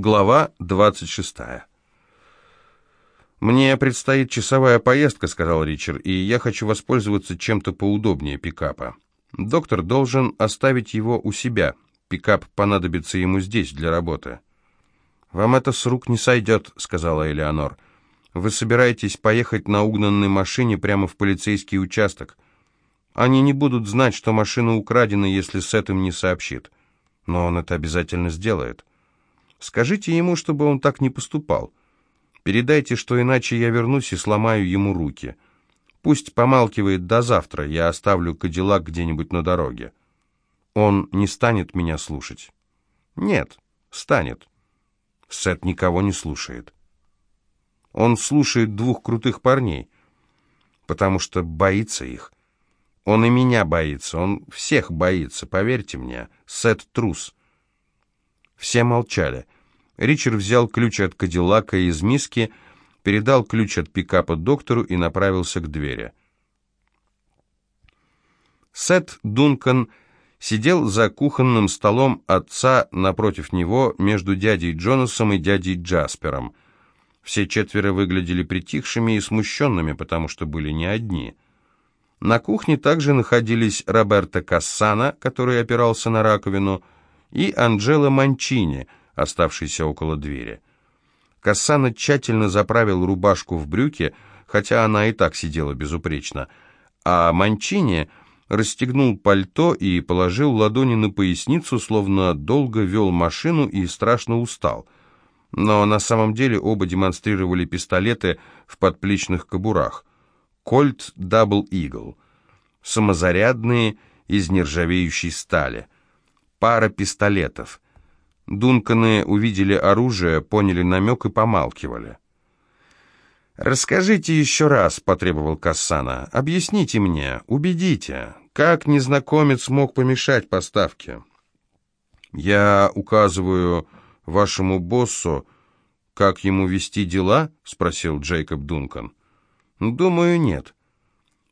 Глава 26. «Мне предстоит часовая поездка», — сказал Ричард, «и я хочу воспользоваться чем-то поудобнее пикапа. Доктор должен оставить его у себя. Пикап понадобится ему здесь для работы». «Вам это с рук не сойдет», — сказала Элеонор. «Вы собираетесь поехать на угнанной машине прямо в полицейский участок. Они не будут знать, что машина украдена, если Сет им не сообщит. Но он это обязательно сделает». Скажите ему, чтобы он так не поступал. Передайте, что иначе я вернусь и сломаю ему руки. Пусть помалкивает до завтра, я оставлю Кадиллак где-нибудь на дороге. Он не станет меня слушать. Нет, станет. Сет никого не слушает. Он слушает двух крутых парней, потому что боится их. Он и меня боится, он всех боится, поверьте мне. Сет трус. Все молчали. Ричард взял ключ от Кадиллака из миски, передал ключ от пикапа доктору и направился к двери. Сет Дункан сидел за кухонным столом отца напротив него между дядей Джонасом и дядей Джаспером. Все четверо выглядели притихшими и смущенными, потому что были не одни. На кухне также находились Роберто Кассана, который опирался на раковину, и Анджело Манчини, оставшийся около двери. Кассана тщательно заправил рубашку в брюки, хотя она и так сидела безупречно, а Манчини расстегнул пальто и положил ладони на поясницу, словно долго вел машину и страшно устал. Но на самом деле оба демонстрировали пистолеты в подплечных кобурах. Кольт Дабл Игл. Самозарядные из нержавеющей стали – пара пистолетов. Дунканы увидели оружие, поняли намек и помалкивали. «Расскажите еще раз», — потребовал Кассана. «Объясните мне, убедите, как незнакомец мог помешать поставке?» «Я указываю вашему боссу, как ему вести дела?» — спросил Джейкоб Дункан. «Думаю, нет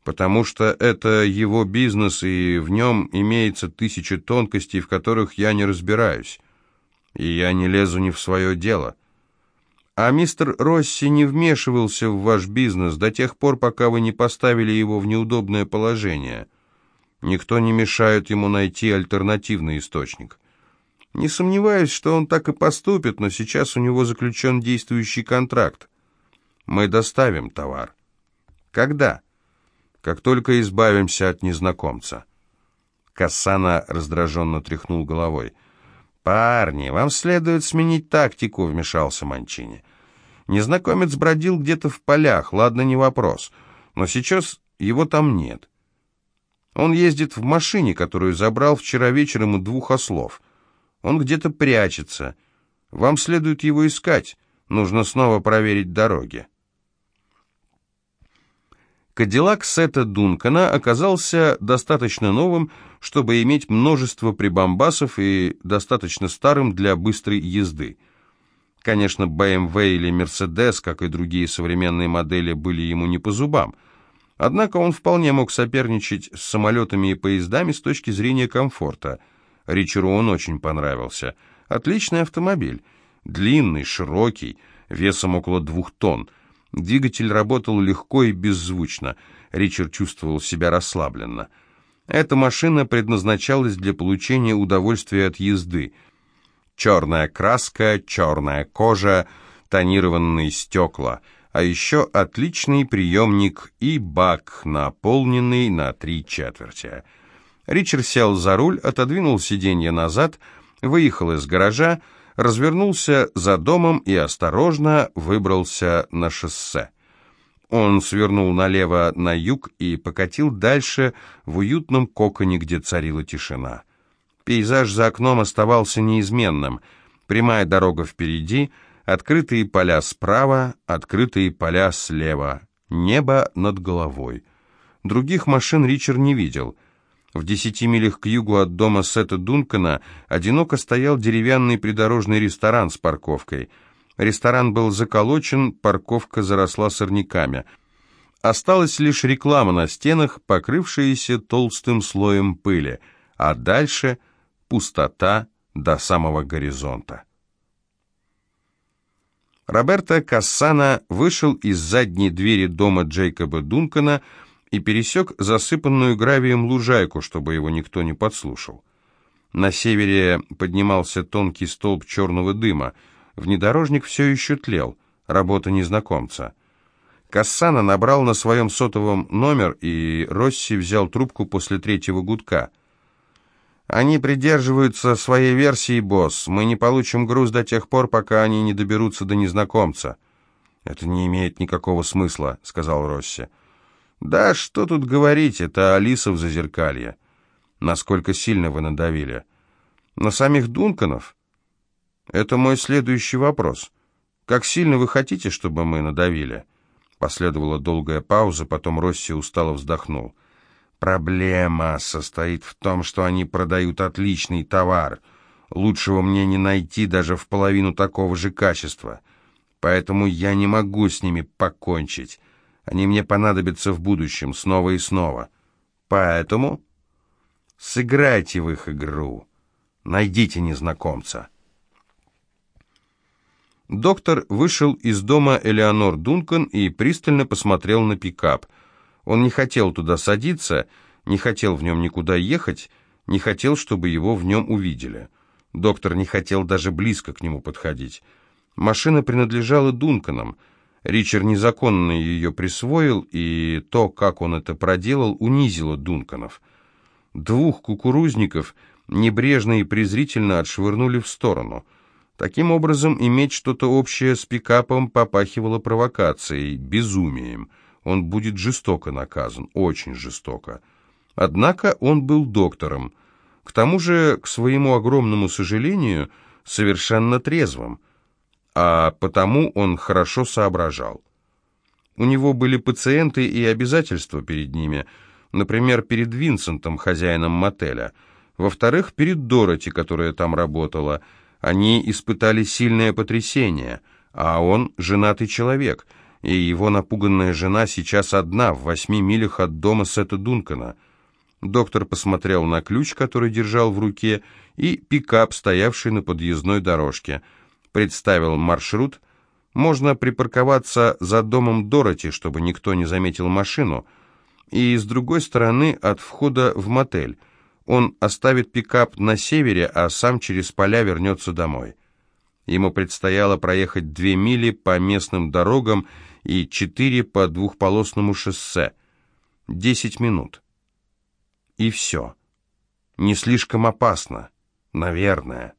потому что это его бизнес, и в нем имеется тысяча тонкостей, в которых я не разбираюсь, и я не лезу не в свое дело. А мистер Росси не вмешивался в ваш бизнес до тех пор, пока вы не поставили его в неудобное положение. Никто не мешает ему найти альтернативный источник. Не сомневаюсь, что он так и поступит, но сейчас у него заключен действующий контракт. Мы доставим товар. Когда? Как только избавимся от незнакомца». Кассана раздраженно тряхнул головой. «Парни, вам следует сменить тактику», — вмешался Манчини. «Незнакомец бродил где-то в полях, ладно, не вопрос, но сейчас его там нет. Он ездит в машине, которую забрал вчера вечером у двух ослов. Он где-то прячется. Вам следует его искать, нужно снова проверить дороги». Кадиллак Сета Дункана оказался достаточно новым, чтобы иметь множество прибамбасов и достаточно старым для быстрой езды. Конечно, BMW или Mercedes, как и другие современные модели, были ему не по зубам. Однако он вполне мог соперничать с самолетами и поездами с точки зрения комфорта. Ричеру он очень понравился. Отличный автомобиль. Длинный, широкий, весом около двух тонн. Двигатель работал легко и беззвучно. Ричард чувствовал себя расслабленно. Эта машина предназначалась для получения удовольствия от езды. Черная краска, черная кожа, тонированные стекла, а еще отличный приемник и бак, наполненный на три четверти. Ричард сел за руль, отодвинул сиденье назад, выехал из гаража, развернулся за домом и осторожно выбрался на шоссе. Он свернул налево на юг и покатил дальше в уютном коконе, где царила тишина. Пейзаж за окном оставался неизменным. Прямая дорога впереди, открытые поля справа, открытые поля слева, небо над головой. Других машин Ричард не видел — в десяти милях к югу от дома Сета Дункана одиноко стоял деревянный придорожный ресторан с парковкой. Ресторан был заколочен, парковка заросла сорняками. Осталась лишь реклама на стенах, покрывшаяся толстым слоем пыли, а дальше пустота до самого горизонта. Роберто Кассана вышел из задней двери дома Джейкоба Дункана и пересек засыпанную гравием лужайку, чтобы его никто не подслушал. На севере поднимался тонкий столб черного дыма. Внедорожник все еще тлел. Работа незнакомца. Кассана набрал на своем сотовом номер, и Росси взял трубку после третьего гудка. «Они придерживаются своей версии, босс. Мы не получим груз до тех пор, пока они не доберутся до незнакомца». «Это не имеет никакого смысла», — сказал Росси. «Да что тут говорить, это Алиса в зазеркалье. Насколько сильно вы надавили?» «На самих Дунканов?» «Это мой следующий вопрос. Как сильно вы хотите, чтобы мы надавили?» Последовала долгая пауза, потом Росси устало вздохнул. «Проблема состоит в том, что они продают отличный товар. Лучшего мне не найти даже в половину такого же качества. Поэтому я не могу с ними покончить. Они мне понадобятся в будущем снова и снова. Поэтому сыграйте в их игру. Найдите незнакомца». Доктор вышел из дома Элеонор Дункан и пристально посмотрел на пикап. Он не хотел туда садиться, не хотел в нем никуда ехать, не хотел, чтобы его в нем увидели. Доктор не хотел даже близко к нему подходить. Машина принадлежала Дунканам. Ричард незаконно ее присвоил, и то, как он это проделал, унизило Дунканов. Двух кукурузников небрежно и презрительно отшвырнули в сторону – Таким образом, иметь что-то общее с пикапом попахивало провокацией, безумием. Он будет жестоко наказан, очень жестоко. Однако он был доктором. К тому же, к своему огромному сожалению, совершенно трезвым. А потому он хорошо соображал. У него были пациенты и обязательства перед ними, например, перед Винсентом, хозяином мотеля. Во-вторых, перед Дороти, которая там работала – они испытали сильное потрясение, а он женатый человек, и его напуганная жена сейчас одна, в восьми милях от дома Сета Дункана. Доктор посмотрел на ключ, который держал в руке, и пикап, стоявший на подъездной дорожке. Представил маршрут. Можно припарковаться за домом Дороти, чтобы никто не заметил машину, и с другой стороны от входа в мотель – он оставит пикап на севере, а сам через поля вернется домой. Ему предстояло проехать две мили по местным дорогам и четыре по двухполосному шоссе. Десять минут. И все. Не слишком опасно. Наверное.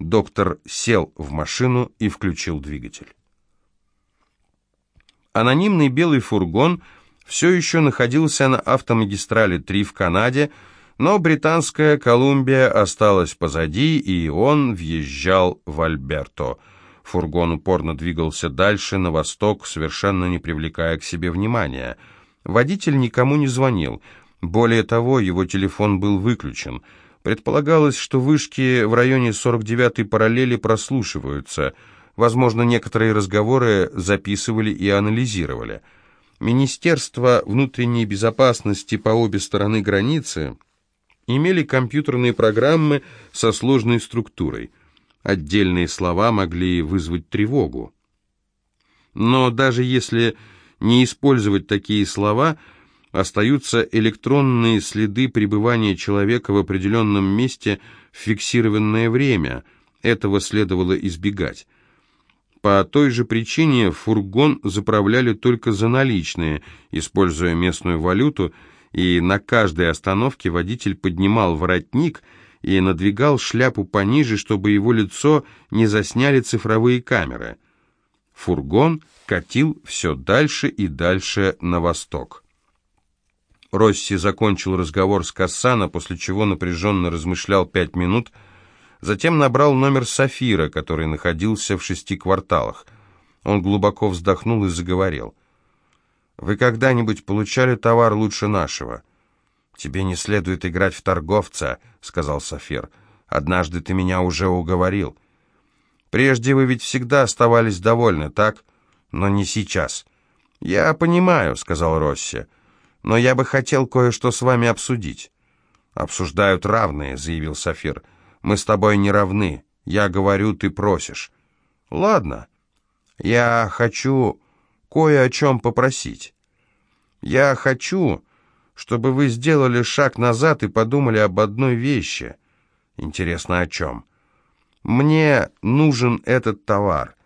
Доктор сел в машину и включил двигатель. Анонимный белый фургон все еще находился на автомагистрали 3 в Канаде, но Британская Колумбия осталась позади, и он въезжал в Альберто. Фургон упорно двигался дальше, на восток, совершенно не привлекая к себе внимания. Водитель никому не звонил. Более того, его телефон был выключен. Предполагалось, что вышки в районе 49-й параллели прослушиваются. Возможно, некоторые разговоры записывали и анализировали. Министерство внутренней безопасности по обе стороны границы имели компьютерные программы со сложной структурой. Отдельные слова могли вызвать тревогу. Но даже если не использовать такие слова, остаются электронные следы пребывания человека в определенном месте в фиксированное время. Этого следовало избегать. По той же причине фургон заправляли только за наличные, используя местную валюту – и на каждой остановке водитель поднимал воротник и надвигал шляпу пониже, чтобы его лицо не засняли цифровые камеры. Фургон катил все дальше и дальше на восток. Росси закончил разговор с Кассана, после чего напряженно размышлял пять минут, затем набрал номер Сафира, который находился в шести кварталах. Он глубоко вздохнул и заговорил. Вы когда-нибудь получали товар лучше нашего? Тебе не следует играть в торговца, сказал Сафир. Однажды ты меня уже уговорил. Прежде вы ведь всегда оставались довольны, так? Но не сейчас. Я понимаю, сказал Росси. Но я бы хотел кое-что с вами обсудить. Обсуждают равные, заявил Сафир. Мы с тобой не равны. Я говорю, ты просишь. Ладно. Я хочу кое о чем попросить. Я хочу, чтобы вы сделали шаг назад и подумали об одной вещи. Интересно, о чем? Мне нужен этот товар.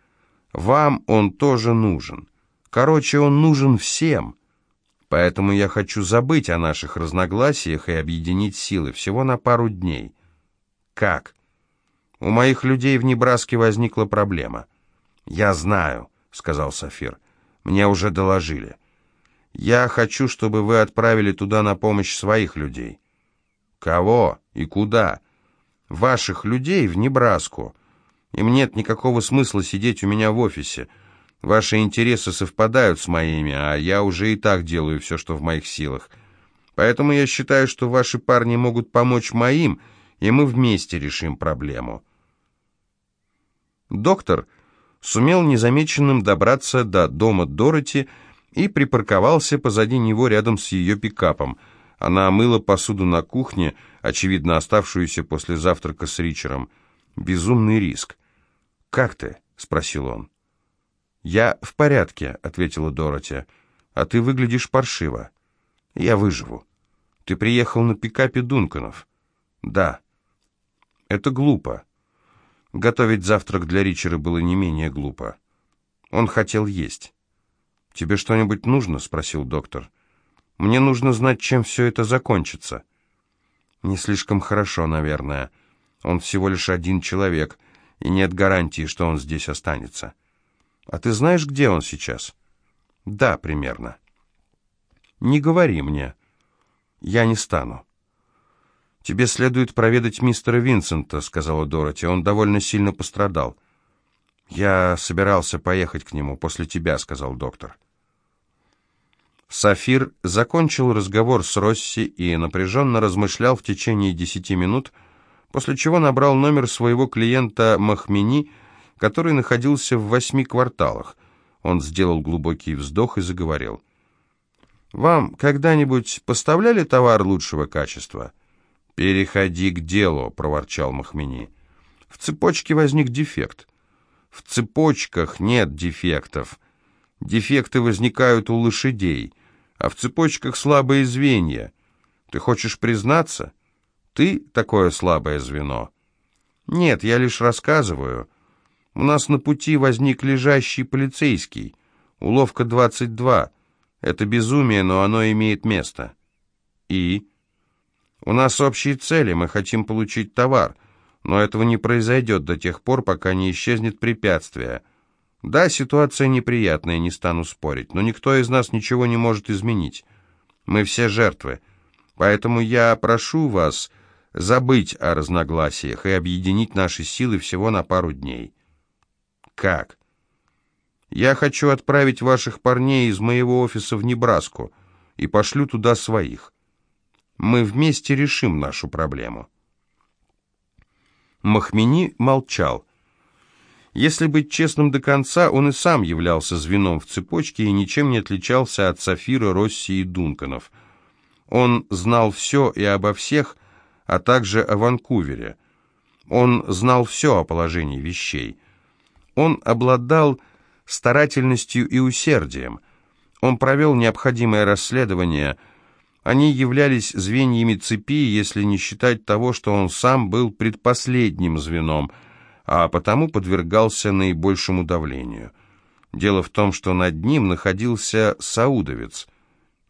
Вам он тоже нужен. Короче, он нужен всем. Поэтому я хочу забыть о наших разногласиях и объединить силы всего на пару дней. Как? У моих людей в Небраске возникла проблема. Я знаю, сказал Сафир. Мне уже доложили. Я хочу, чтобы вы отправили туда на помощь своих людей. Кого и куда? Ваших людей в Небраску. Им нет никакого смысла сидеть у меня в офисе. Ваши интересы совпадают с моими, а я уже и так делаю все, что в моих силах. Поэтому я считаю, что ваши парни могут помочь моим, и мы вместе решим проблему. Доктор сумел незамеченным добраться до дома Дороти и припарковался позади него рядом с ее пикапом. Она мыла посуду на кухне, очевидно оставшуюся после завтрака с Ричером. Безумный риск. «Как ты?» — спросил он. «Я в порядке», — ответила Дороти. «А ты выглядишь паршиво». «Я выживу». «Ты приехал на пикапе Дунканов?» «Да». «Это глупо». Готовить завтрак для Ричера было не менее глупо. Он хотел есть. «Тебе что-нибудь нужно?» — спросил доктор. «Мне нужно знать, чем все это закончится». «Не слишком хорошо, наверное. Он всего лишь один человек, и нет гарантии, что он здесь останется». «А ты знаешь, где он сейчас?» «Да, примерно». «Не говори мне. Я не стану». «Тебе следует проведать мистера Винсента», — сказала Дороти. «Он довольно сильно пострадал». «Я собирался поехать к нему после тебя», — сказал доктор. Сафир закончил разговор с Росси и напряженно размышлял в течение десяти минут, после чего набрал номер своего клиента Махмени, который находился в восьми кварталах. Он сделал глубокий вздох и заговорил. «Вам когда-нибудь поставляли товар лучшего качества?» «Переходи к делу», — проворчал Махмени. «В цепочке возник дефект». «В цепочках нет дефектов. Дефекты возникают у лошадей, а в цепочках слабые звенья. Ты хочешь признаться? Ты такое слабое звено?» «Нет, я лишь рассказываю. У нас на пути возник лежащий полицейский. Уловка 22. Это безумие, но оно имеет место». «И?» У нас общие цели, мы хотим получить товар, но этого не произойдет до тех пор, пока не исчезнет препятствие. Да, ситуация неприятная, не стану спорить, но никто из нас ничего не может изменить. Мы все жертвы. Поэтому я прошу вас забыть о разногласиях и объединить наши силы всего на пару дней. Как? Я хочу отправить ваших парней из моего офиса в Небраску и пошлю туда своих. Мы вместе решим нашу проблему». Махмени молчал. Если быть честным до конца, он и сам являлся звеном в цепочке и ничем не отличался от Сафира, Росси и Дунканов. Он знал все и обо всех, а также о Ванкувере. Он знал все о положении вещей. Он обладал старательностью и усердием. Он провел необходимое расследование – они являлись звеньями цепи, если не считать того, что он сам был предпоследним звеном, а потому подвергался наибольшему давлению. Дело в том, что над ним находился саудовец,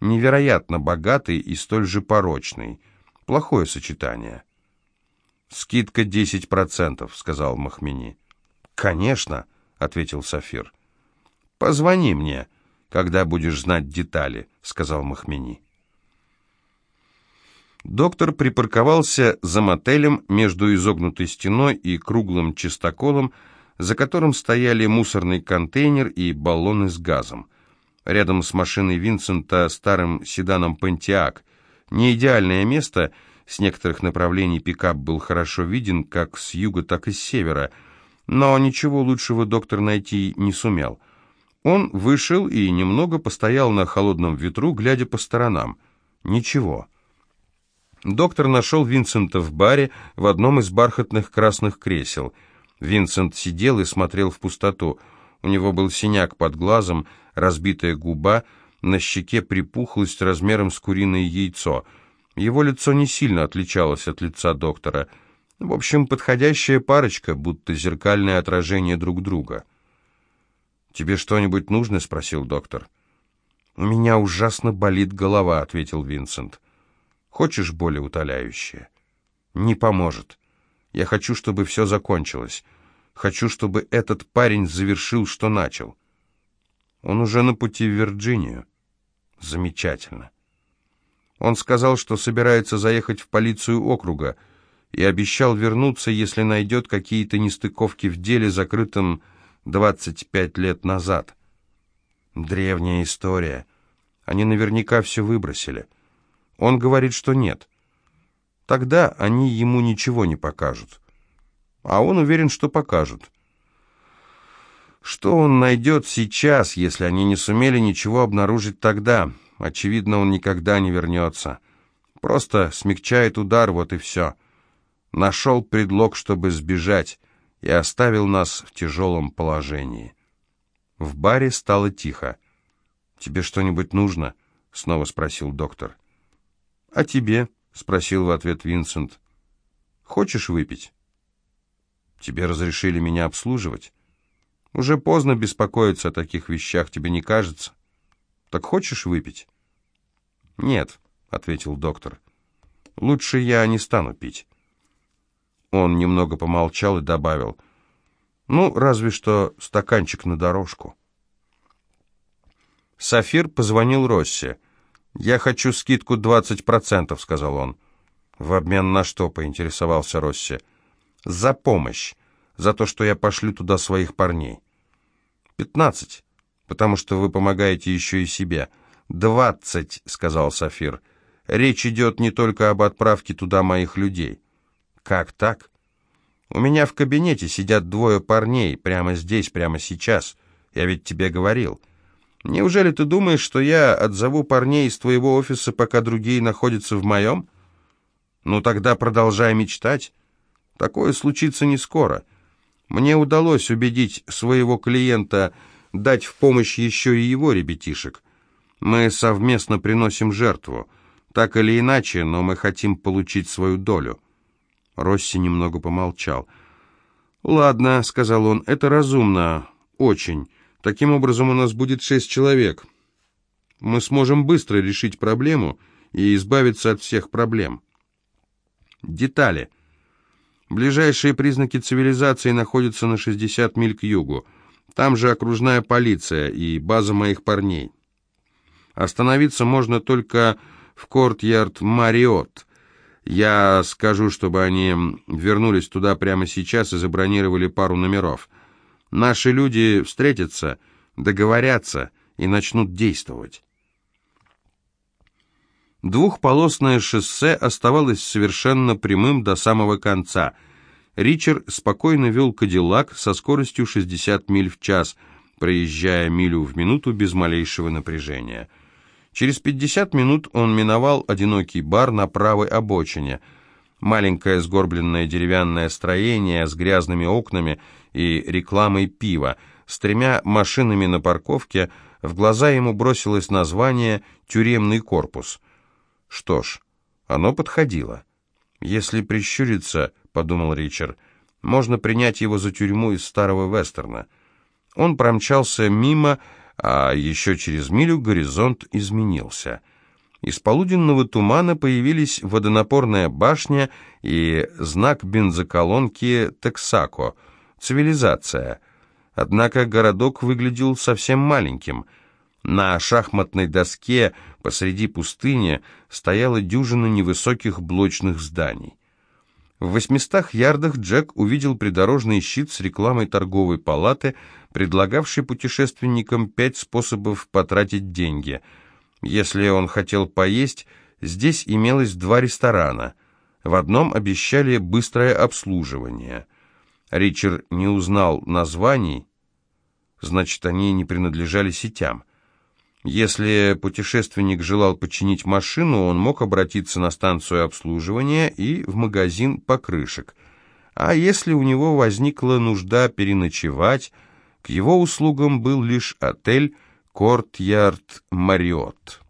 невероятно богатый и столь же порочный. Плохое сочетание. «Скидка 10%, — сказал Махмени. «Конечно», — ответил Сафир. «Позвони мне, когда будешь знать детали», — сказал Махмени. Доктор припарковался за мотелем между изогнутой стеной и круглым чистоколом, за которым стояли мусорный контейнер и баллоны с газом. Рядом с машиной Винсента старым седаном «Пантиак». Не идеальное место, с некоторых направлений пикап был хорошо виден как с юга, так и с севера, но ничего лучшего доктор найти не сумел. Он вышел и немного постоял на холодном ветру, глядя по сторонам. Ничего. Доктор нашел Винсента в баре в одном из бархатных красных кресел. Винсент сидел и смотрел в пустоту. У него был синяк под глазом, разбитая губа, на щеке припухлость размером с куриное яйцо. Его лицо не сильно отличалось от лица доктора. В общем, подходящая парочка, будто зеркальное отражение друг друга. «Тебе что-нибудь нужно?» — спросил доктор. «У меня ужасно болит голова», — ответил Винсент. «Хочешь более утоляющее?» «Не поможет. Я хочу, чтобы все закончилось. Хочу, чтобы этот парень завершил, что начал». «Он уже на пути в Вирджинию». «Замечательно». Он сказал, что собирается заехать в полицию округа и обещал вернуться, если найдет какие-то нестыковки в деле, закрытом 25 лет назад. Древняя история. Они наверняка все выбросили. Он говорит, что нет. Тогда они ему ничего не покажут. А он уверен, что покажут. Что он найдет сейчас, если они не сумели ничего обнаружить тогда? Очевидно, он никогда не вернется. Просто смягчает удар, вот и все. Нашел предлог, чтобы сбежать, и оставил нас в тяжелом положении. В баре стало тихо. «Тебе что-нибудь нужно?» — снова спросил доктор. «А тебе?» — спросил в ответ Винсент. «Хочешь выпить?» «Тебе разрешили меня обслуживать?» «Уже поздно беспокоиться о таких вещах, тебе не кажется?» «Так хочешь выпить?» «Нет», — ответил доктор. «Лучше я не стану пить». Он немного помолчал и добавил. «Ну, разве что стаканчик на дорожку». Сафир позвонил Росси. «Я хочу скидку 20%, — сказал он. «В обмен на что?» — поинтересовался Росси. «За помощь. За то, что я пошлю туда своих парней». «Пятнадцать, потому что вы помогаете еще и себе». «Двадцать», — сказал Сафир. «Речь идет не только об отправке туда моих людей». «Как так?» «У меня в кабинете сидят двое парней, прямо здесь, прямо сейчас. Я ведь тебе говорил». Неужели ты думаешь, что я отзову парней из твоего офиса, пока другие находятся в моем? Ну тогда продолжай мечтать. Такое случится не скоро. Мне удалось убедить своего клиента дать в помощь еще и его ребятишек. Мы совместно приносим жертву. Так или иначе, но мы хотим получить свою долю. Росси немного помолчал. «Ладно», — сказал он, — «это разумно. Очень. Таким образом, у нас будет шесть человек. Мы сможем быстро решить проблему и избавиться от всех проблем. Детали. Ближайшие признаки цивилизации находятся на 60 миль к югу. Там же окружная полиция и база моих парней. Остановиться можно только в Корт-Ярд Мариот. Я скажу, чтобы они вернулись туда прямо сейчас и забронировали пару номеров. Наши люди встретятся, договорятся и начнут действовать. Двухполосное шоссе оставалось совершенно прямым до самого конца. Ричард спокойно вел Кадиллак со скоростью 60 миль в час, проезжая милю в минуту без малейшего напряжения. Через 50 минут он миновал одинокий бар на правой обочине – маленькое сгорбленное деревянное строение с грязными окнами и рекламой пива, с тремя машинами на парковке, в глаза ему бросилось название «Тюремный корпус». Что ж, оно подходило. «Если прищуриться», — подумал Ричард, — «можно принять его за тюрьму из старого вестерна». Он промчался мимо, а еще через милю горизонт изменился — из полуденного тумана появились водонапорная башня и знак бензоколонки «Тексако» — «Цивилизация». Однако городок выглядел совсем маленьким. На шахматной доске посреди пустыни стояла дюжина невысоких блочных зданий. В восьмистах ярдах Джек увидел придорожный щит с рекламой торговой палаты, предлагавшей путешественникам пять способов потратить деньги — если он хотел поесть, здесь имелось два ресторана. В одном обещали быстрое обслуживание. Ричард не узнал названий, значит, они не принадлежали сетям. Если путешественник желал починить машину, он мог обратиться на станцию обслуживания и в магазин покрышек. А если у него возникла нужда переночевать, К его услугам был лишь отель «Courtyard Marriott».